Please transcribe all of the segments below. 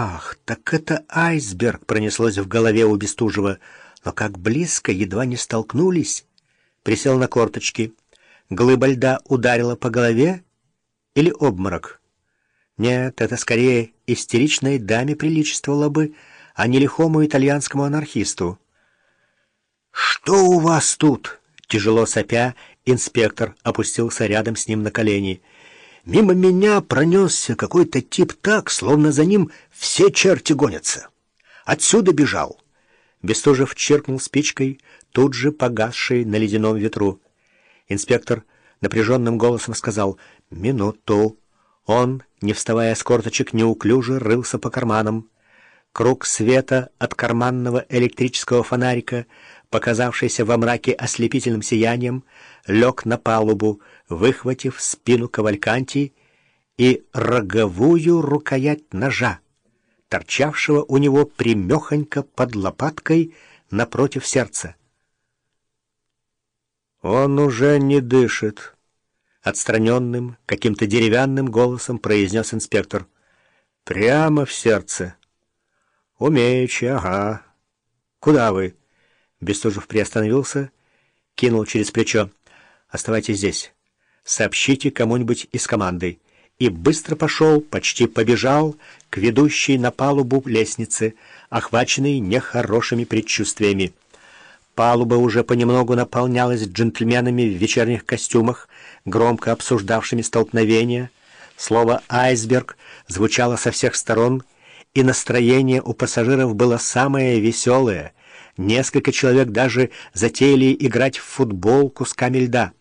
Ах, так это айсберг пронеслось в голове у Бестужева. Но как близко, едва не столкнулись. Присел на корточки. Глыба льда ударила по голове или обморок? Нет, это скорее истеричной даме приличествовало бы, а не лихому итальянскому анархисту. «Что у вас тут?» Тяжело сопя, инспектор опустился рядом с ним на колени. Мимо меня пронесся какой-то тип так, словно за ним все черти гонятся. Отсюда бежал. Бестужев черкнул спичкой, тут же погасшей на ледяном ветру. Инспектор напряженным голосом сказал «Минуту». Он, не вставая с корточек, неуклюже рылся по карманам. Круг света от карманного электрического фонарика, показавшийся во мраке ослепительным сиянием, лег на палубу, выхватив спину кавальканти и роговую рукоять ножа, торчавшего у него примехонько под лопаткой напротив сердца. «Он уже не дышит», — отстраненным, каким-то деревянным голосом произнес инспектор. «Прямо в сердце». «Умеючи, ага. Куда вы?» Бестужев приостановился, кинул через плечо. «Оставайтесь здесь. Сообщите кому-нибудь из команды». И быстро пошел, почти побежал к ведущей на палубу лестнице, охваченной нехорошими предчувствиями. Палуба уже понемногу наполнялась джентльменами в вечерних костюмах, громко обсуждавшими столкновения. Слово «айсберг» звучало со всех сторон — и настроение у пассажиров было самое веселое. Несколько человек даже затеяли играть в футбол кусками льда.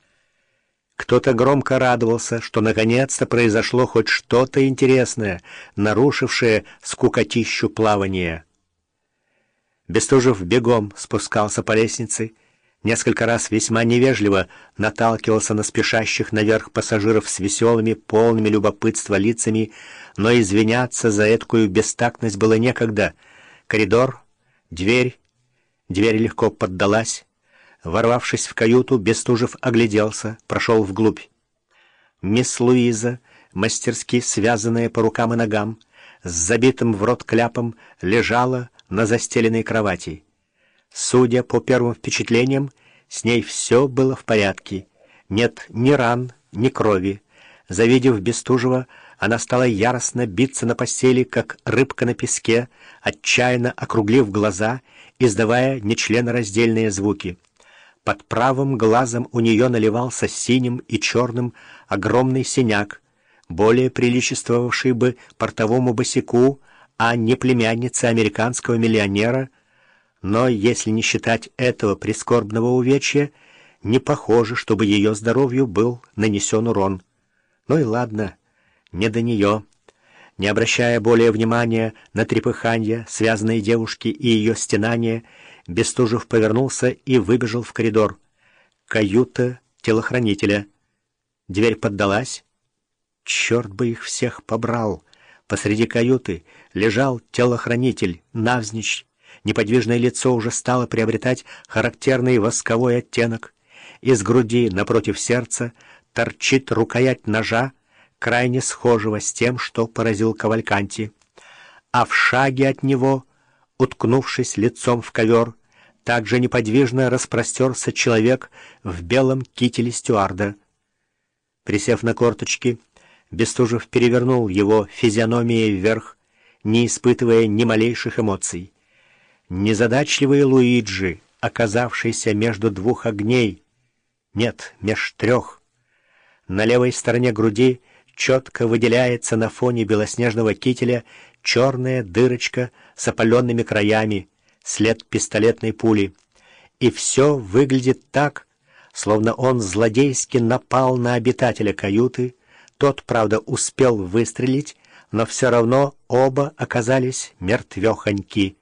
Кто-то громко радовался, что наконец-то произошло хоть что-то интересное, нарушившее скукотищу плавания. Бестужев бегом спускался по лестнице, несколько раз весьма невежливо наталкивался на спешащих наверх пассажиров с веселыми, полными любопытства лицами, но извиняться за эткую бестактность было некогда. Коридор, дверь, дверь легко поддалась. Ворвавшись в каюту, Бестужев огляделся, прошел вглубь. Мисс Луиза, мастерски связанная по рукам и ногам, с забитым в рот кляпом, лежала на застеленной кровати. Судя по первым впечатлениям, с ней все было в порядке. Нет ни ран, ни крови. Завидев Бестужева, она стала яростно биться на постели, как рыбка на песке, отчаянно округлив глаза, издавая нечленораздельные звуки. Под правым глазом у нее наливался синим и черным огромный синяк, более приличествовавший бы портовому босику, а не племяннице американского миллионера, но, если не считать этого прискорбного увечья, не похоже, чтобы ее здоровью был нанесен урон. Ну и ладно, не до нее. Не обращая более внимания на трепыханье связанной девушки и ее стенания, Бестужев повернулся и выбежал в коридор. Каюта телохранителя. Дверь поддалась. Черт бы их всех побрал! Посреди каюты лежал телохранитель, навзничь. Неподвижное лицо уже стало приобретать характерный восковой оттенок. Из груди напротив сердца торчит рукоять ножа, крайне схожего с тем, что поразил Кавальканти. А в шаге от него, уткнувшись лицом в ковер, также неподвижно распростерся человек в белом кителе стюарда. Присев на корточки, Бестужев перевернул его физиономией вверх, не испытывая ни малейших эмоций. Незадачливый Луиджи, оказавшийся между двух огней, нет, меж трех. На левой стороне груди четко выделяется на фоне белоснежного кителя черная дырочка с опаленными краями, след пистолетной пули. И все выглядит так, словно он злодейски напал на обитателя каюты. Тот, правда, успел выстрелить, но все равно оба оказались мертвехоньки.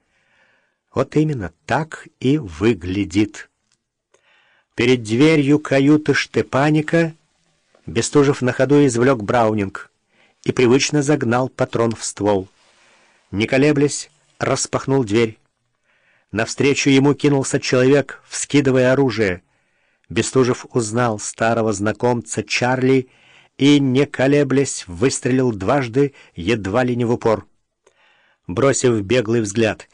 Вот именно так и выглядит. Перед дверью каюты Штепаника Бестужев на ходу извлек Браунинг и привычно загнал патрон в ствол. Не колеблясь, распахнул дверь. Навстречу ему кинулся человек, вскидывая оружие. Бестужев узнал старого знакомца Чарли и, не колеблясь, выстрелил дважды, едва ли не в упор. Бросив беглый взгляд